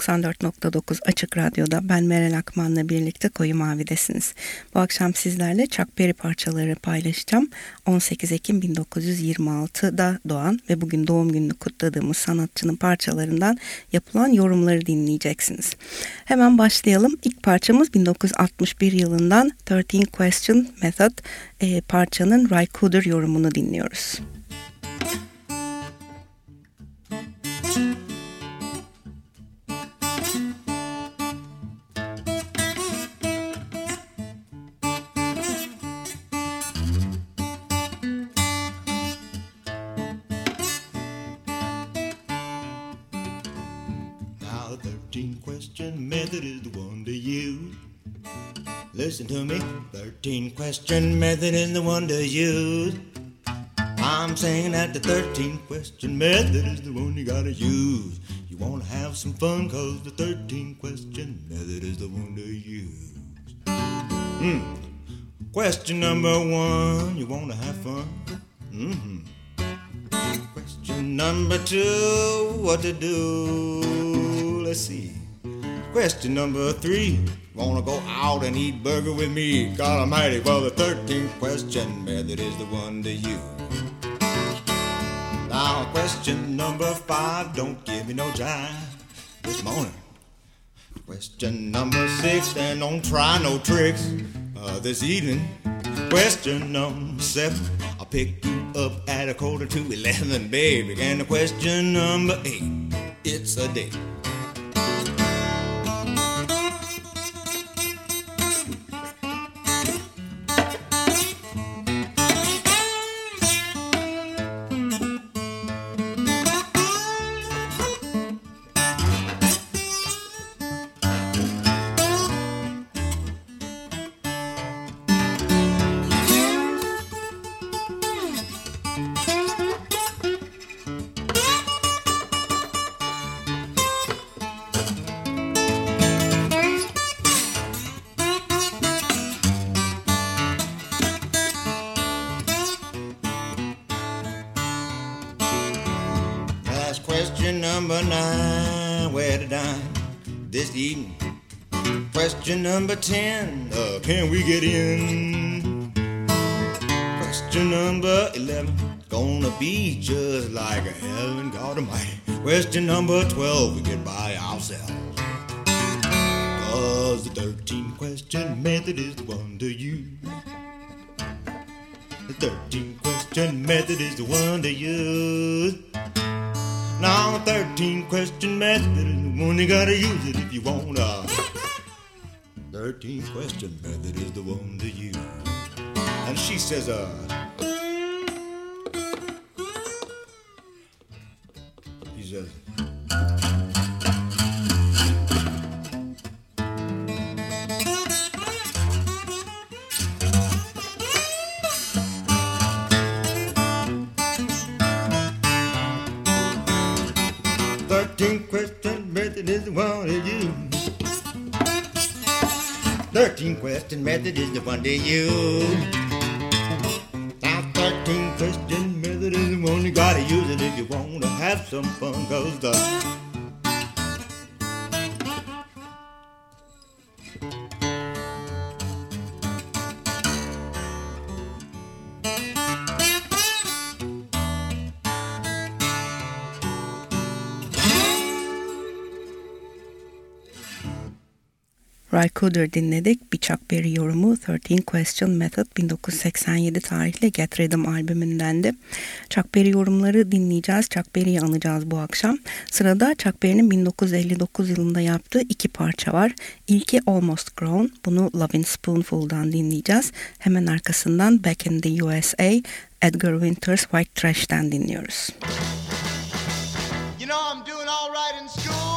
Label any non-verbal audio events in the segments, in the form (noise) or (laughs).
94.9 Açık Radyo'da ben Meral Akman'la birlikte Koyu Mavi'desiniz. Bu akşam sizlerle Chuck Berry parçaları paylaşacağım. 18 Ekim 1926'da doğan ve bugün doğum gününü kutladığımız sanatçının parçalarından yapılan yorumları dinleyeceksiniz. Hemen başlayalım. İlk parçamız 1961 yılından 13 Question Method e, parçanın Ray Cooder yorumunu dinliyoruz. Listen question method is the one to use. I'm saying that the 13 question method is the one you gotta use. You wanna have some fun, cause the 13 question method is the one to use. Hmm. Question number one, you wanna have fun? Mm-hmm. Question number two, what to do? Let's see. Question number three, Wanna go out and eat burger with me? God Almighty, well, the 13th question method is the one to you. Now, question number five, don't give me no jive this morning. Question number six, and don't try no tricks uh, this evening. Question number seven, I'll pick you up at a quarter to eleven, baby. And the question number eight, it's a date. Get in? Question number 11, gonna be just like a heaven, God Almighty. Question number 12, we get by ourselves. Cause the 13 question method is the one to use. The 13 question method is the one to use. Now, the 13 question method is the one you gotta use it if you wanna. 13th question method is the one to use. And she says, uh, method is the one to use. Cooder dinledik. Chuck Berry yorumu 13 Question Method 1987 tarihli Get Rhythm albümündendi. Chuck Berry yorumları dinleyeceğiz. Chuck Berry'i anacağız bu akşam. Sırada Chuck Berry'nin 1959 yılında yaptığı iki parça var. İlki Almost Grown. Bunu Lovin' Spoonful'dan dinleyeceğiz. Hemen arkasından Back in the USA Edgar Winters White Trash'ten dinliyoruz. You know I'm doing all right in school.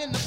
In the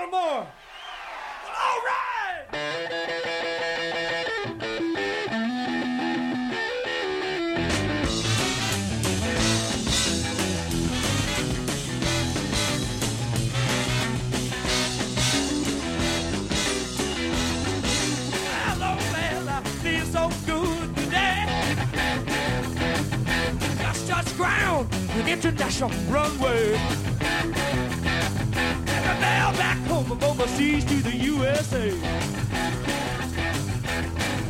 little more? All right. Hello, well, feel so good today. Just touched ground with international runway. From overseas to the USA.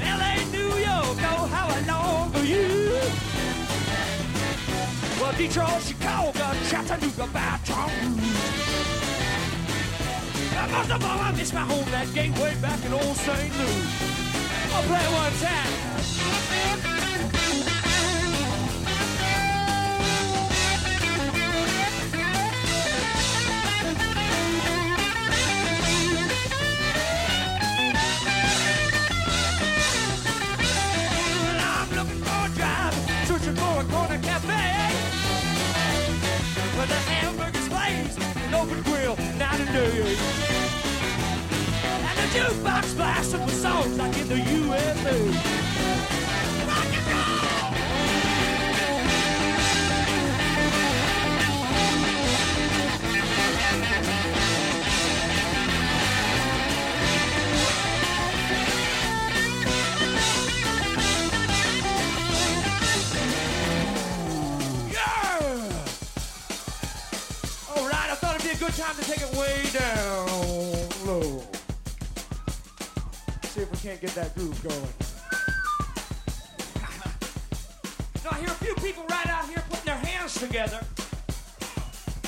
LA, New York, oh, how I long for you. Well, Detroit, Chicago, Chattanooga, Baton Rouge. Most of all, I miss my home, that gateway back in old St. Louis. I'll play one time. Open grill, night and day. And the jukebox blasting with songs like in the USA. Good time to take it way down low. See if we can't get that groove going. (laughs) now, I hear a few people right out here putting their hands together.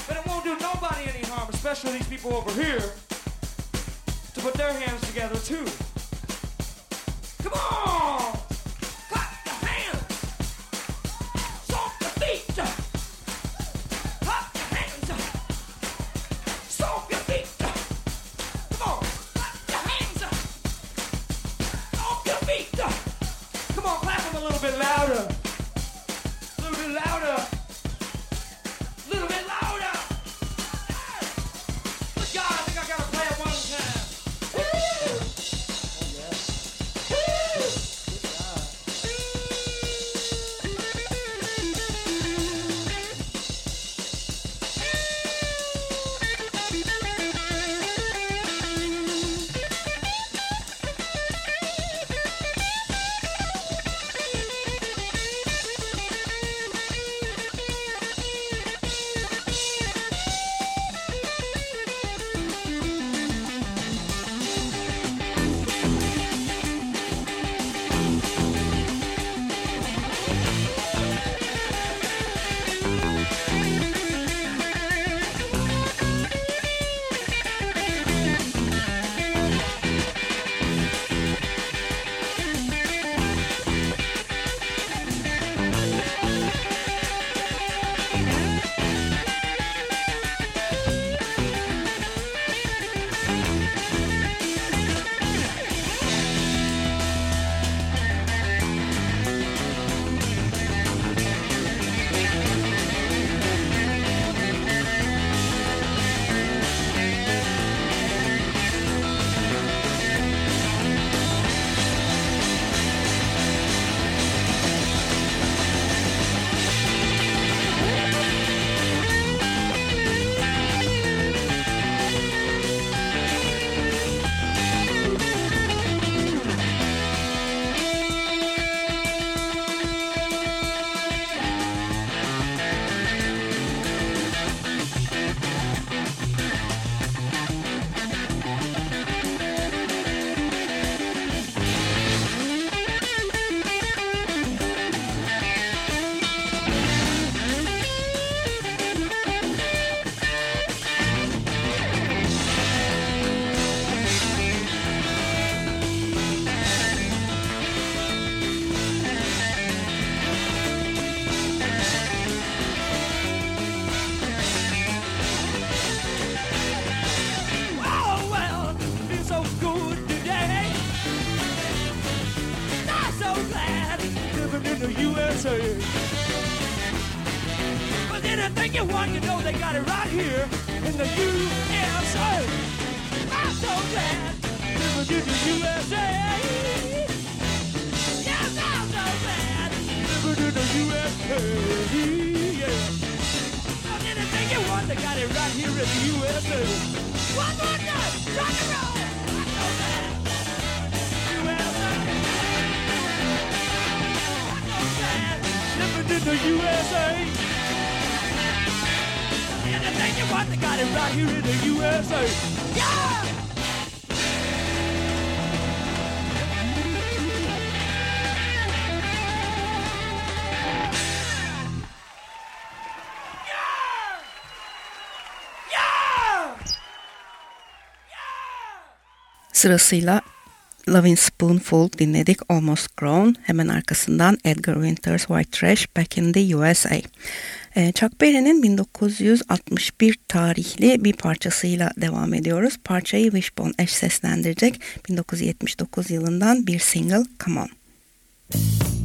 But it won't do nobody any harm, especially these people over here, to put their hands together too. the USA. Yeah. Oh, anything you want, they got it right here in the USA. One more time, rock and roll. Living in the USA. Anything you want, they got it right here in the USA. Yeah! Sırasıyla Lovin Spoonful dinledik Almost Grown. Hemen arkasından Edgar Winters White Trash Back in the USA. Ee, Chuck Berry'nin 1961 tarihli bir parçasıyla devam ediyoruz. Parçayı Wishbone eş seslendirecek 1979 yılından bir single Come On. Müzik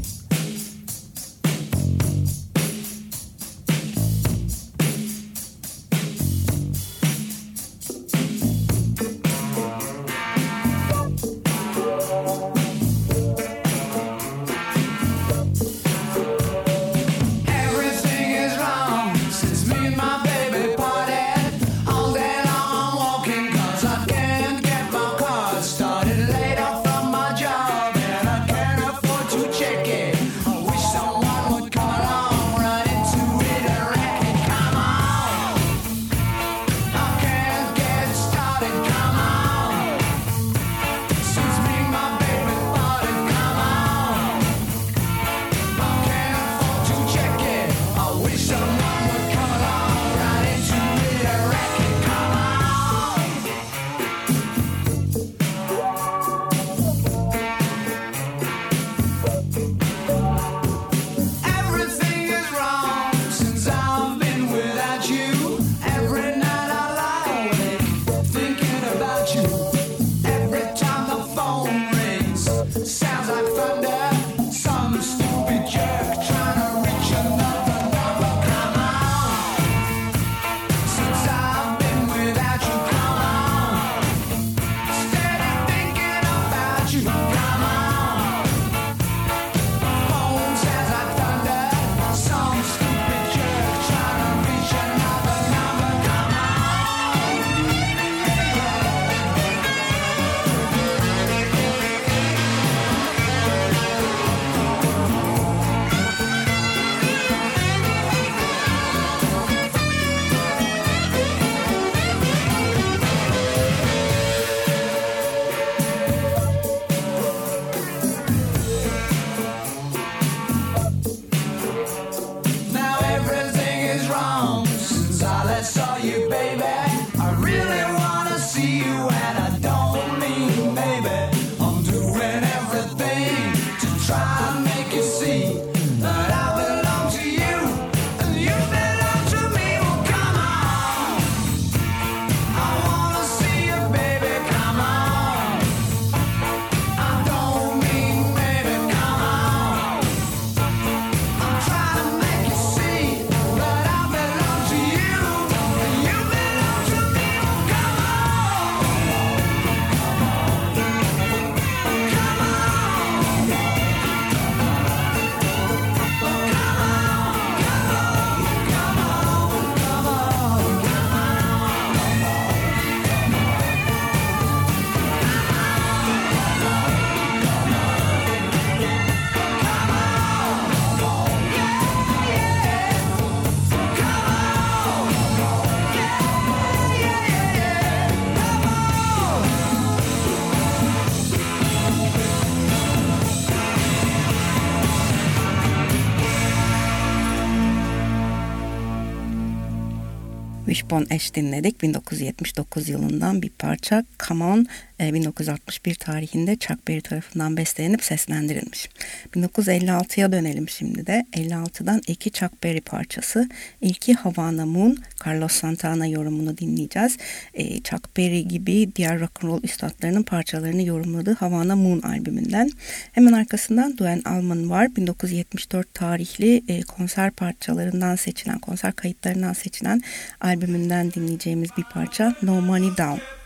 Bon Eş dinledik. 1979 yılından bir parça Come On e, 1961 tarihinde Chuck Berry tarafından bestelenip seslendirilmiş. 1956'ya dönelim şimdi de. 56'dan iki Chuck Berry parçası. İlki Havana Moon, Carlos Santana yorumunu dinleyeceğiz. E, Chuck Berry gibi diğer rock'n'roll üstadlarının parçalarını yorumladığı Havana Moon albümünden. Hemen arkasından Duane Allman var. 1974 tarihli e, konser parçalarından seçilen, konser kayıtlarından seçilen albümün albümünden dinleyeceğimiz bir parça No Money Down.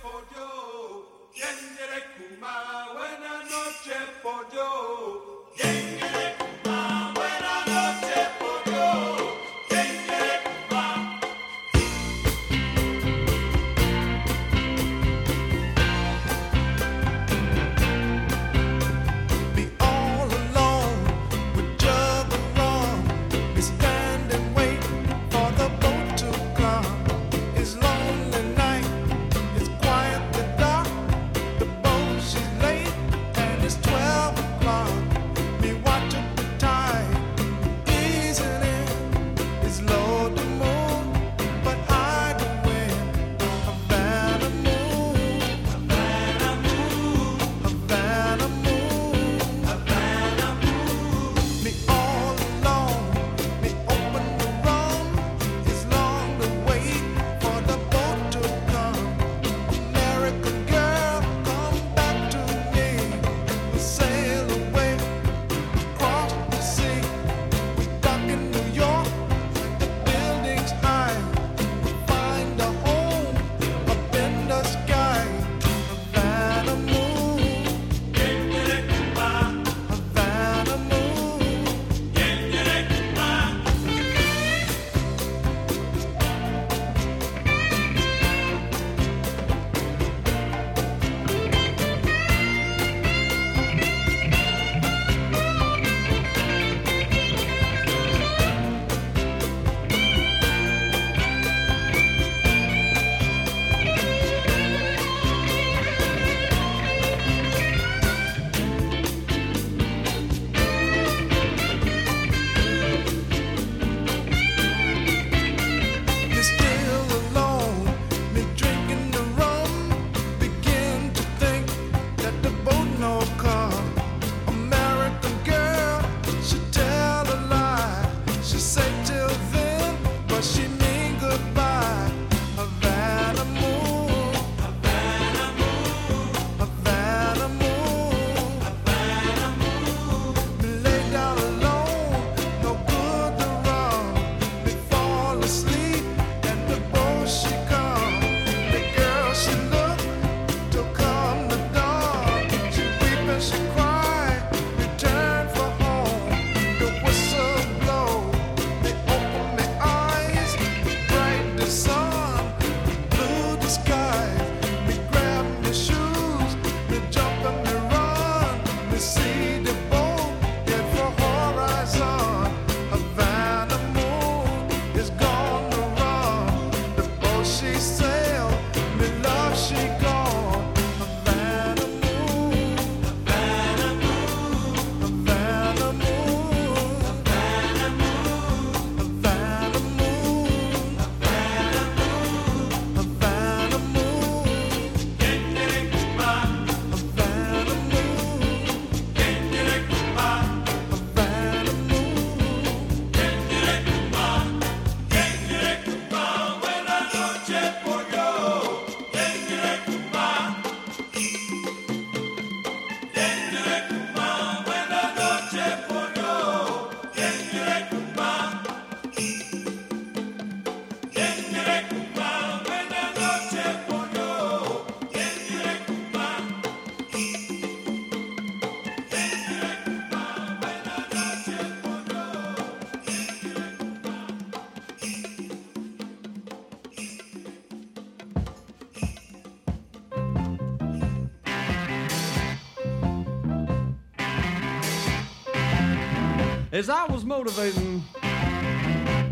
As I was motivating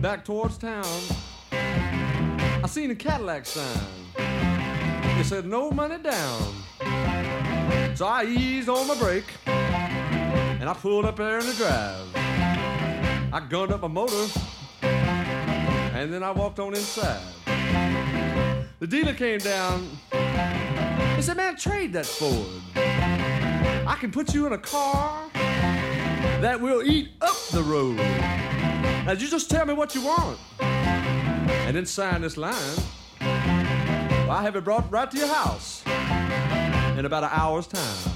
back towards town, I seen a Cadillac sign. It said no money down. So I eased on my brake and I pulled up there in the drive. I gunned up my motor and then I walked on inside. The dealer came down He said, man, trade that Ford. I can put you in a car that will eat the road. Now you just tell me what you want. And then sign this line. Well, I have it brought right to your house in about an hour's time.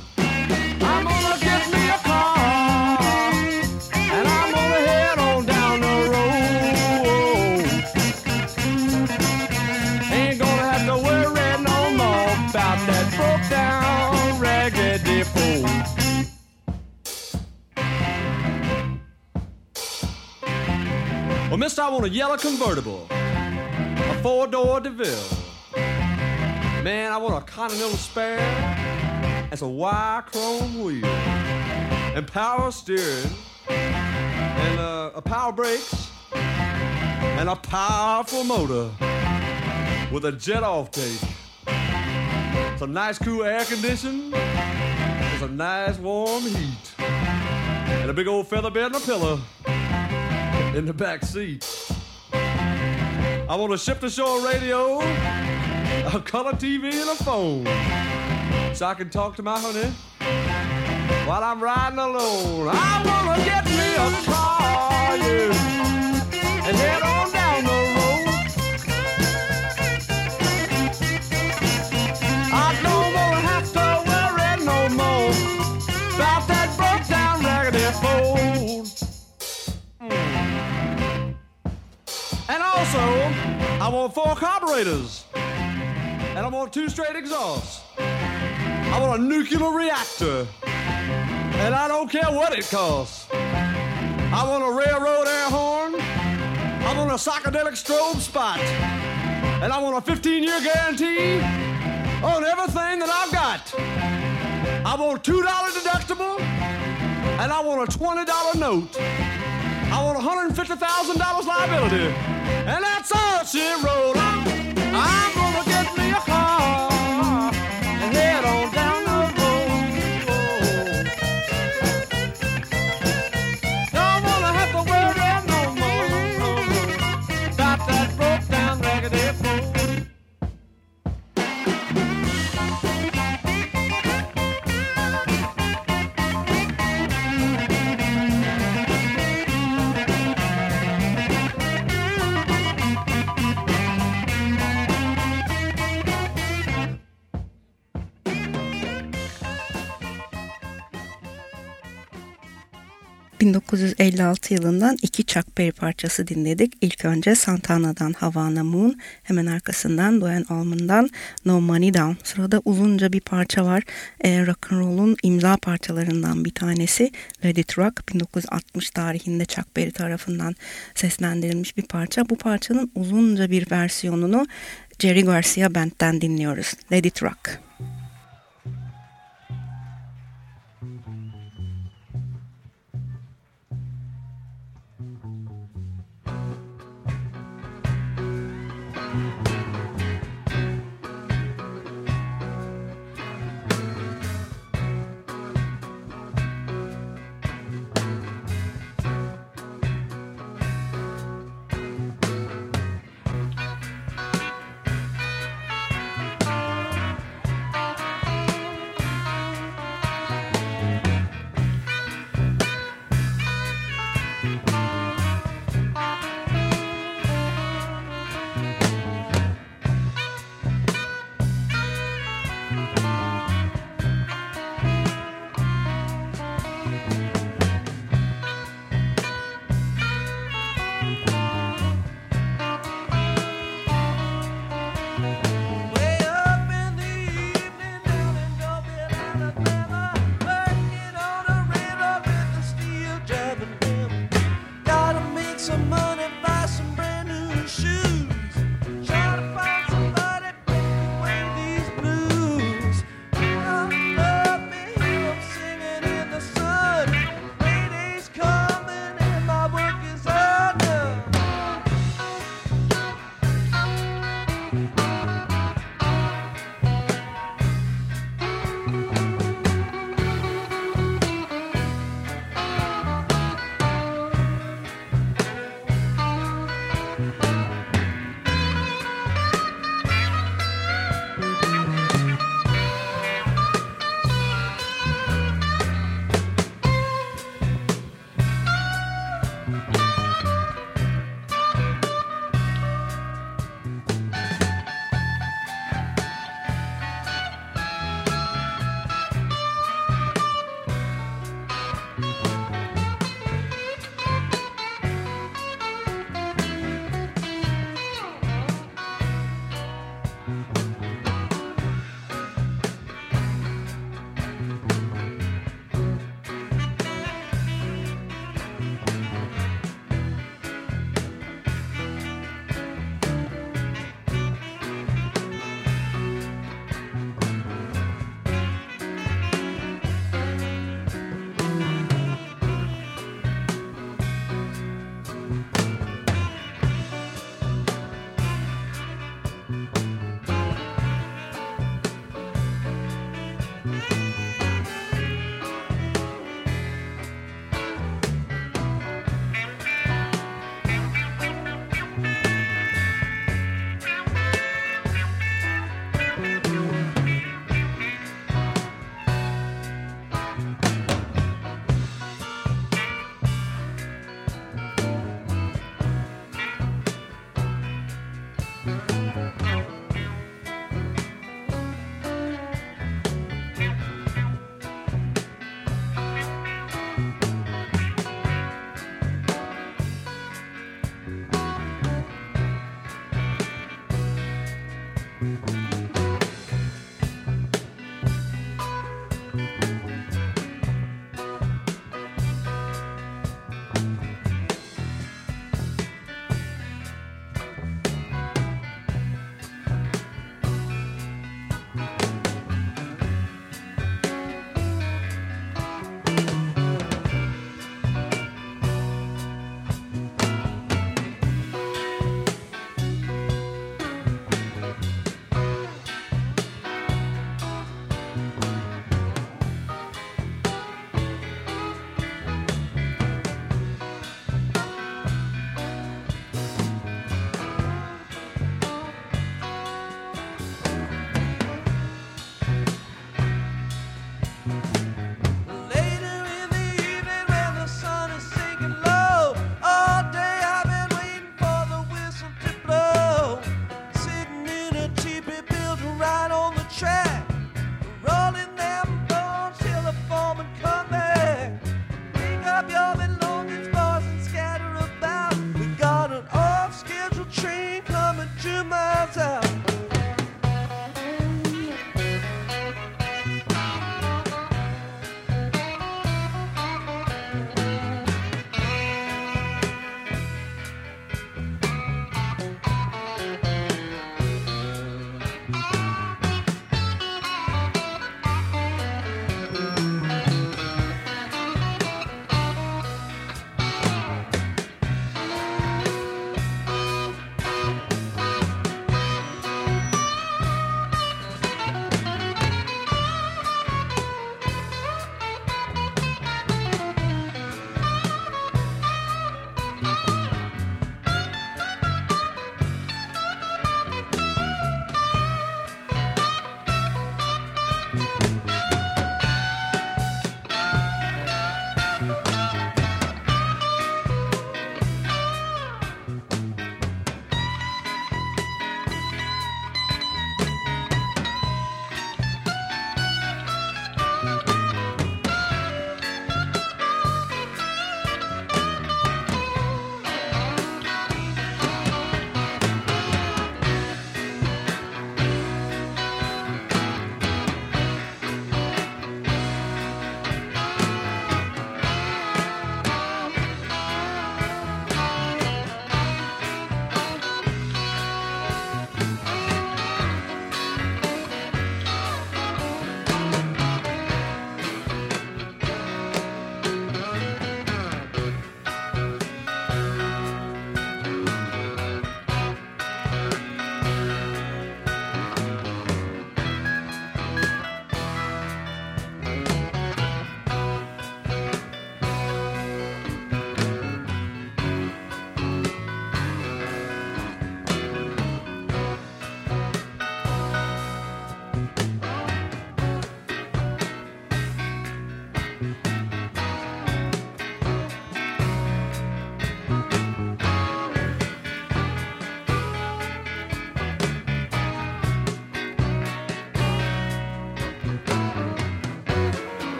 Well, mister, I want a yellow convertible, a four-door DeVille. Man, I want a Continental spare. And some wire chrome wheel. And power steering. And uh, a power brakes. And a powerful motor. With a jet off tank. Some nice cool air conditioning and some nice warm heat. And a big old feather bed and a pillow in the back seat. I want a ship to shore radio, a color TV, and a phone so I can talk to my honey while I'm riding alone. I wanna get me a car, yeah, and head on down also, I want four carburetors. And I want two straight exhausts. I want a nuclear reactor. And I don't care what it costs. I want a railroad air horn. I want a psychedelic strobe spot. And I want a 15 year guarantee on everything that I've got. I want a $2 deductible. And I want a $20 note. I want $150,000 liability. And that's all she wrote. I'm, gonna get me a car ...1956 yılından iki Chuck Berry parçası dinledik. İlk önce Santana'dan Havana Moon, hemen arkasından Duane Allman'dan No Money Down. Sırada uzunca bir parça var. E, Rock'n'Roll'un imza parçalarından bir tanesi. Let It Rock 1960 tarihinde Chuck Berry tarafından seslendirilmiş bir parça. Bu parçanın uzunca bir versiyonunu Jerry Garcia Band'den dinliyoruz. Let It Rock.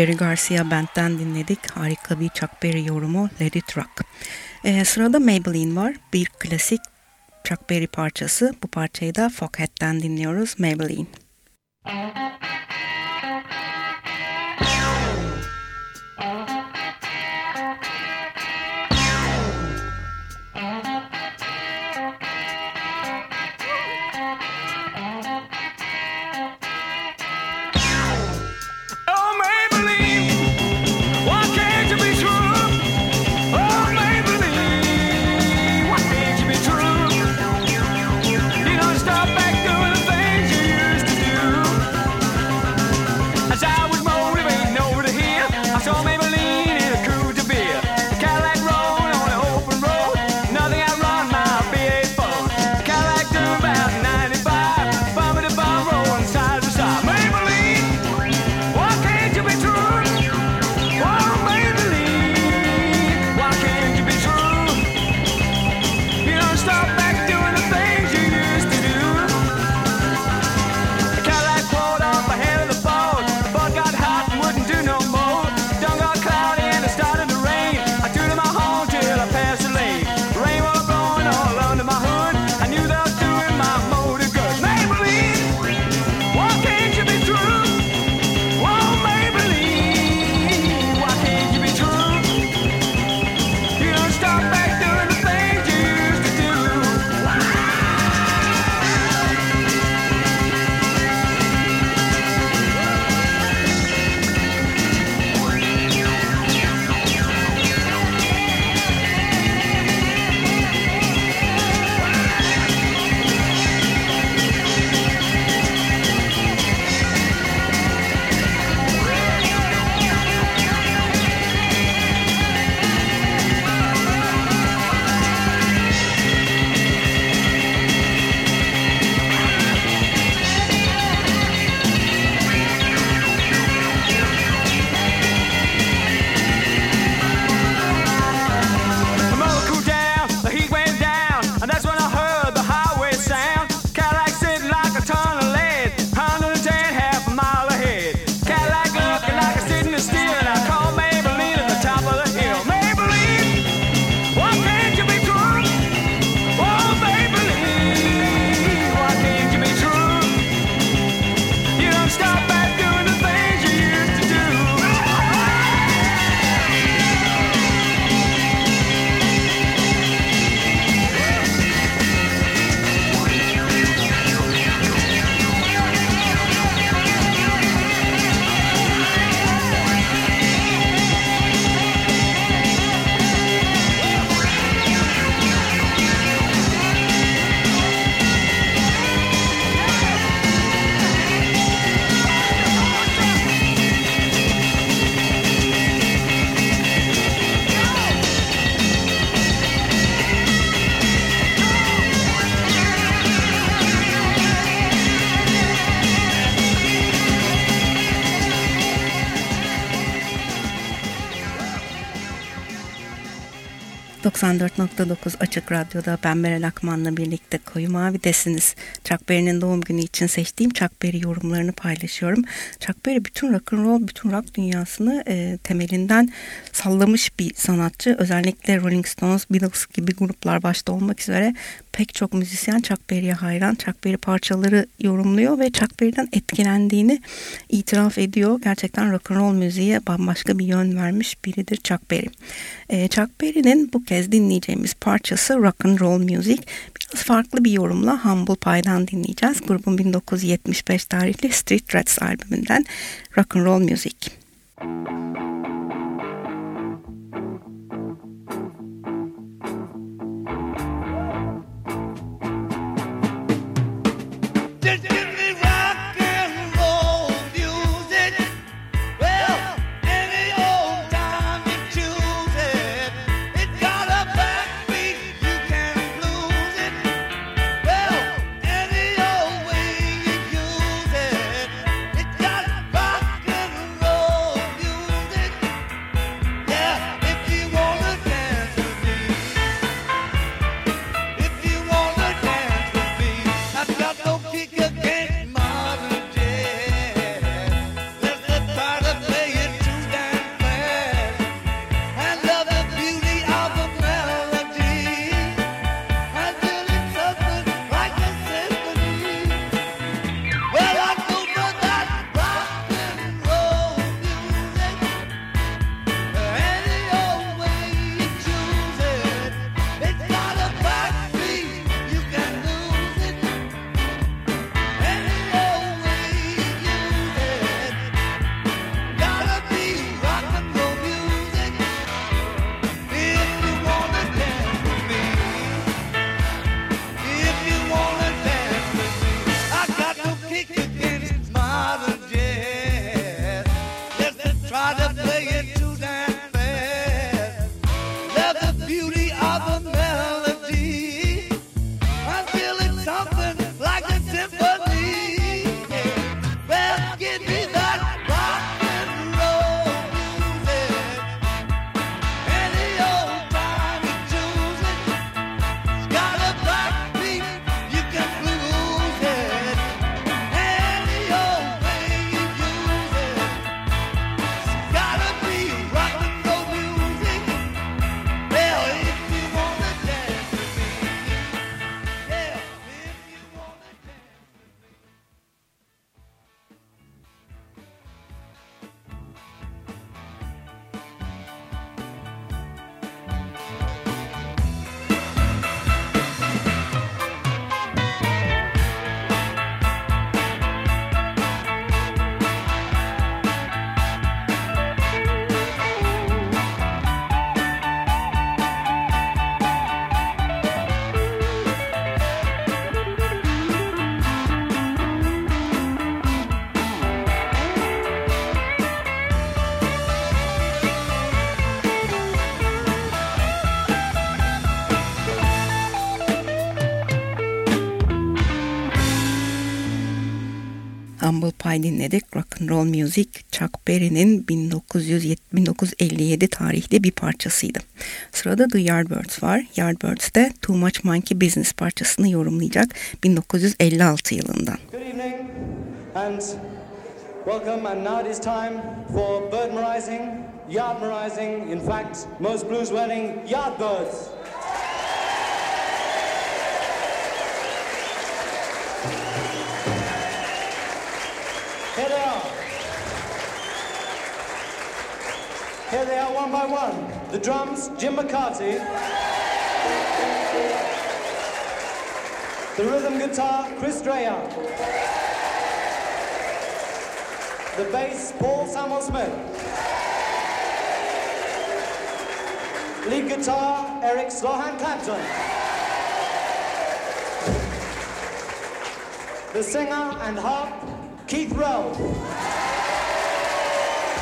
Jerry Garcia Band'den dinledik. Harika bir Chuck Berry yorumu Let It Rock. Ee, sırada Maybelline var. Bir klasik Chuck Berry parçası. Bu parçayı da Foghat'ten dinliyoruz. Maybelline. 94.9 Açık Radyo'da ben Meral Akman'la birlikte Koyu Mavi'desiniz. Chuck Berry'nin doğum günü için seçtiğim Chuck Berry yorumlarını paylaşıyorum. Chuck Berry bütün rock'n'roll, bütün rock dünyasını e, temelinden sallamış bir sanatçı. Özellikle Rolling Stones, Beatles gibi gruplar başta olmak üzere pek çok müzisyen Chuck Berry'e hayran. Chuck Berry parçaları yorumluyor ve Chuck Berry'den etkilendiğini itiraf ediyor. Gerçekten rock and roll müziğe bambaşka bir yön vermiş biridir Chuck Berry. Ee, Chuck Berry'nin bu kez dinleyeceğimiz parçası rock and roll music. Biraz farklı bir yorumla Humble Pie'dan dinleyeceğiz. Grubun 1975 tarihli Street Rats albümünden rock and roll music. Dinledik. Rock and Roll Music Chuck Berry'nin 1957 tarihli bir parçasıydı. Sırada The Yardbirds var. Yardbirds de Too Much Monkey Business parçasını yorumlayacak 1956 yılından. Good evening and welcome and now it is time for birdmerizing, yardmerizing, in fact most blues wearing yardbirds. Here they are one by one. The drums, Jim McCarty. The rhythm guitar, Chris Dreja. The bass, Paul Samwell-Smith. Lead guitar, Eric Slowhand Clapton. The singer and harp, Keith Relf.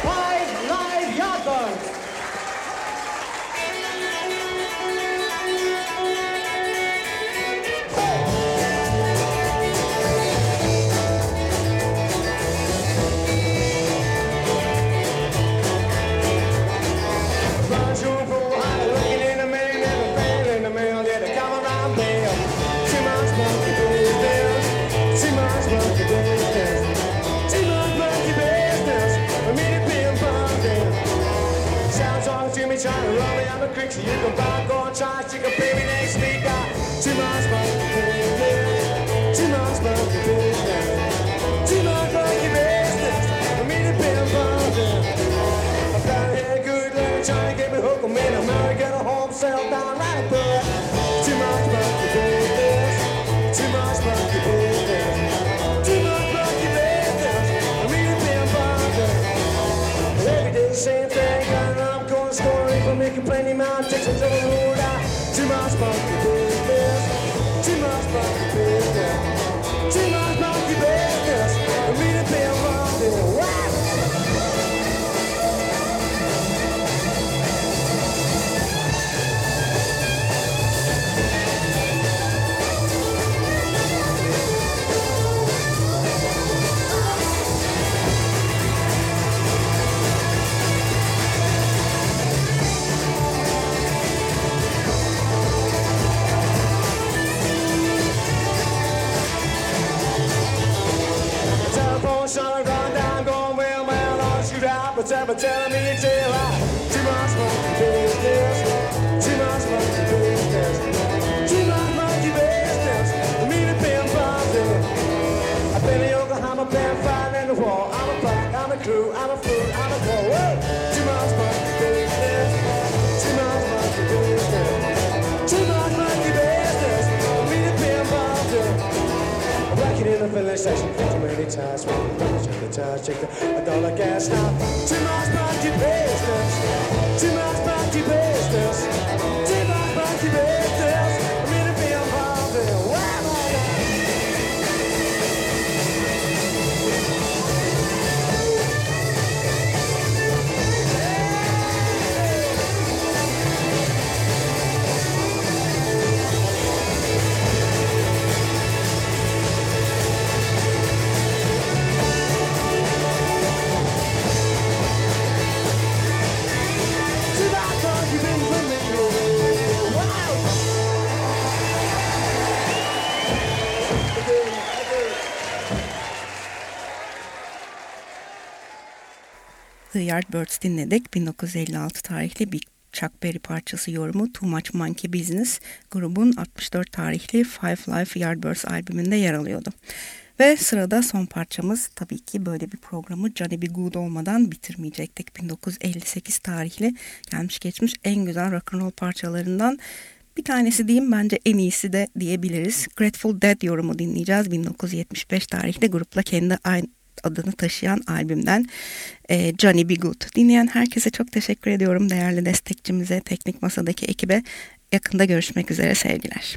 Five live Yardbirds. Me so you can buy, go and try, stick a baby Too but tell, me it's a lie. Too much monkey business, too much monkey business, too much monkey business. I Me to be bumping. I've been in Yokohama, been fighting in the wall. I'm a black, I'm a crew, I'm a fool, I'm a boy. Whoa. Too much monkey business, too much monkey business, too much monkey business. Me to be bumping. Working in the filling station too many times. Tires, check the dollar gas now. Too much monkey business. Too much monkey business. Too much monkey business. Yardbirds dinledik. 1956 tarihli bir Chuck Berry parçası yorumu Too Much Monkey Business grubun 64 tarihli Five Life Yardbirds albümünde yer alıyordu. Ve sırada son parçamız tabii ki böyle bir programı Johnny B. Good olmadan bitirmeyecektik. 1958 tarihli gelmiş geçmiş en güzel rock'n'roll parçalarından bir tanesi diyeyim bence en iyisi de diyebiliriz. Grateful Dead yorumu dinleyeceğiz. 1975 tarihli grupla kendi aynı adını taşıyan albümden e, Johnny B. Good. Dinleyen herkese çok teşekkür ediyorum. Değerli destekçimize, teknik masadaki ekibe yakında görüşmek üzere sevgiler.